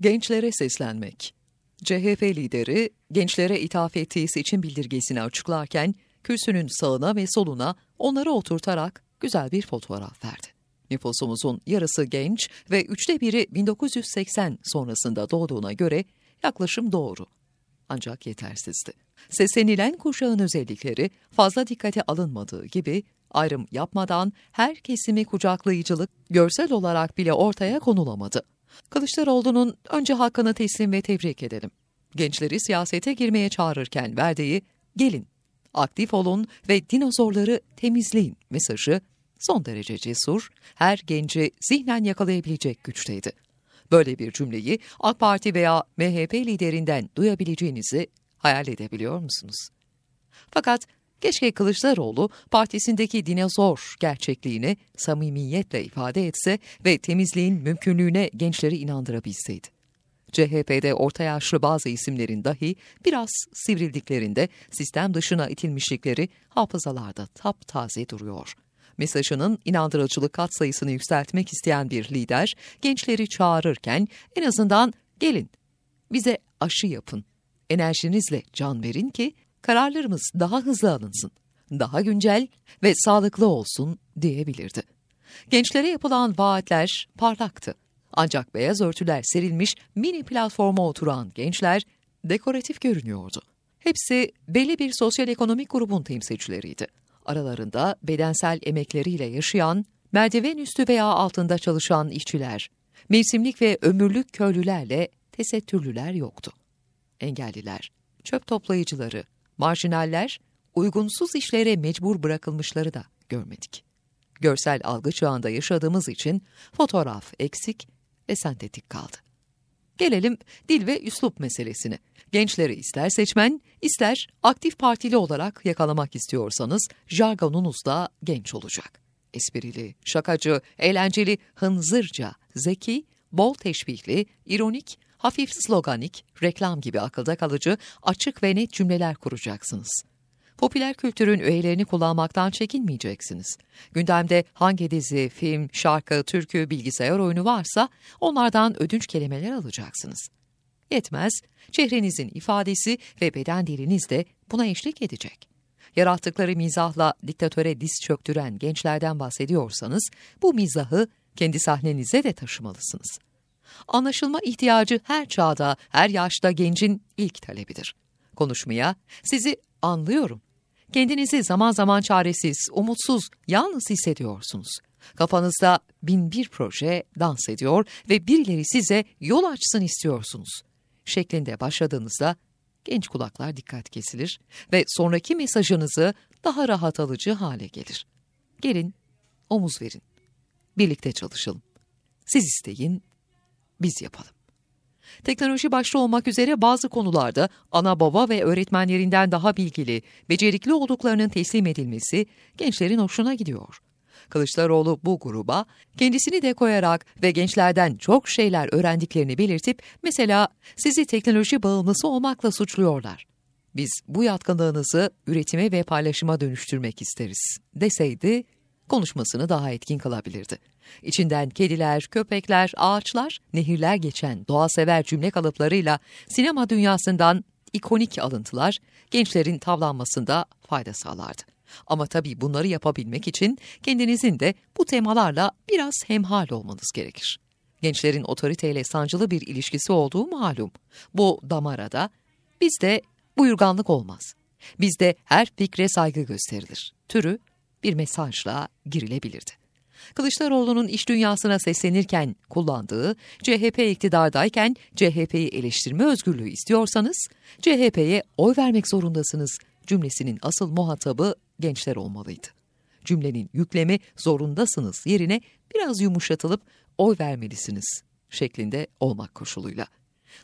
Gençlere seslenmek. CHP lideri gençlere ithaf ettiği seçim bildirgesini açıklarken kürsünün sağına ve soluna onları oturtarak güzel bir fotoğraf verdi. Nüfusumuzun yarısı genç ve üçte biri 1980 sonrasında doğduğuna göre yaklaşım doğru. Ancak yetersizdi. Seslenilen kuşağın özellikleri fazla dikkate alınmadığı gibi ayrım yapmadan her kesimi kucaklayıcılık görsel olarak bile ortaya konulamadı. Kılıçdaroğlu'nun önce hakkını teslim ve tebrik edelim. Gençleri siyasete girmeye çağırırken verdiği gelin, aktif olun ve dinozorları temizleyin mesajı son derece cesur, her genci zihnen yakalayabilecek güçteydi. Böyle bir cümleyi AK Parti veya MHP liderinden duyabileceğinizi hayal edebiliyor musunuz? Fakat keşke Kılıçdaroğlu partisindeki dinozor gerçekliğini samimiyetle ifade etse ve temizliğin mümkünlüğüne gençleri inandırabilseydi. CHP'de orta yaşlı bazı isimlerin dahi biraz sivrildiklerinde sistem dışına itilmişlikleri hafızalarda taptaze duruyor. Mesajının inandırıcılık katsayısını yükseltmek isteyen bir lider, gençleri çağırırken en azından gelin bize aşı yapın, enerjinizle can verin ki kararlarımız daha hızlı alınsın, daha güncel ve sağlıklı olsun diyebilirdi. Gençlere yapılan vaatler parlaktı. Ancak beyaz örtüler serilmiş mini platforma oturan gençler dekoratif görünüyordu. Hepsi belli bir sosyal ekonomik grubun temsilcileriydi. Aralarında bedensel emekleriyle yaşayan, merdiven üstü veya altında çalışan işçiler, mevsimlik ve ömürlük köylülerle tesettürlüler yoktu. Engelliler, çöp toplayıcıları, marjinaller, uygunsuz işlere mecbur bırakılmışları da görmedik. Görsel algı çağında yaşadığımız için fotoğraf eksik ve sentetik kaldı. Gelelim dil ve üslup meselesine. Gençleri ister seçmen, ister aktif partili olarak yakalamak istiyorsanız jargonunuz da genç olacak. Esprili, şakacı, eğlenceli, hınzırca, zeki, bol teşbihli, ironik, hafif sloganik, reklam gibi akılda kalıcı, açık ve net cümleler kuracaksınız. Popüler kültürün öğelerini kullanmaktan çekinmeyeceksiniz. Gündemde hangi dizi, film, şarkı, türkü, bilgisayar oyunu varsa onlardan ödünç kelimeler alacaksınız. Yetmez, çehrenizin ifadesi ve beden diliniz de buna eşlik edecek. Yarattıkları mizahla diktatöre diz çöktüren gençlerden bahsediyorsanız bu mizahı kendi sahnenize de taşımalısınız. Anlaşılma ihtiyacı her çağda, her yaşta gencin ilk talebidir. Konuşmaya, sizi anlıyorum. Kendinizi zaman zaman çaresiz, umutsuz, yalnız hissediyorsunuz. Kafanızda bin bir proje dans ediyor ve birileri size yol açsın istiyorsunuz. Şeklinde başladığınızda genç kulaklar dikkat kesilir ve sonraki mesajınızı daha rahat alıcı hale gelir. Gelin, omuz verin. Birlikte çalışalım. Siz isteyin, biz yapalım. Teknoloji başta olmak üzere bazı konularda ana baba ve öğretmenlerinden daha bilgili, becerikli olduklarının teslim edilmesi gençlerin hoşuna gidiyor. Kılıçdaroğlu bu gruba kendisini de koyarak ve gençlerden çok şeyler öğrendiklerini belirtip mesela sizi teknoloji bağımlısı olmakla suçluyorlar. Biz bu yatkınlığınızı üretime ve paylaşıma dönüştürmek isteriz deseydi konuşmasını daha etkin kılabilirdi. İçinden kediler, köpekler, ağaçlar, nehirler geçen doğasever cümle kalıplarıyla sinema dünyasından ikonik alıntılar gençlerin tavlanmasında fayda sağlardı. Ama tabii bunları yapabilmek için kendinizin de bu temalarla biraz hemhal olmanız gerekir. Gençlerin otoriteyle sancılı bir ilişkisi olduğu malum. Bu damarada bizde buyurganlık olmaz. Bizde her fikre saygı gösterilir. Türü bir mesajla girilebilirdi. Kılıçdaroğlu'nun iş dünyasına seslenirken kullandığı CHP iktidardayken CHP'yi eleştirme özgürlüğü istiyorsanız CHP'ye oy vermek zorundasınız cümlesinin asıl muhatabı gençler olmalıydı. Cümlenin yüklemi zorundasınız yerine biraz yumuşatılıp oy vermelisiniz şeklinde olmak koşuluyla.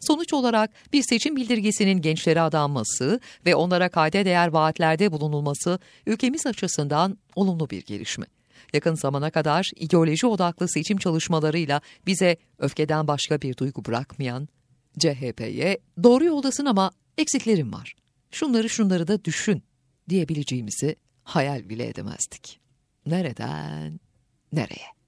Sonuç olarak bir seçim bildirgesinin gençlere adanması ve onlara kayda değer vaatlerde bulunulması ülkemiz açısından olumlu bir gelişme. Yakın zamana kadar ideoloji odaklı seçim çalışmalarıyla bize öfkeden başka bir duygu bırakmayan CHP'ye doğru yoldasın ama eksiklerim var. Şunları şunları da düşün diyebileceğimizi hayal bile edemezdik. Nereden nereye?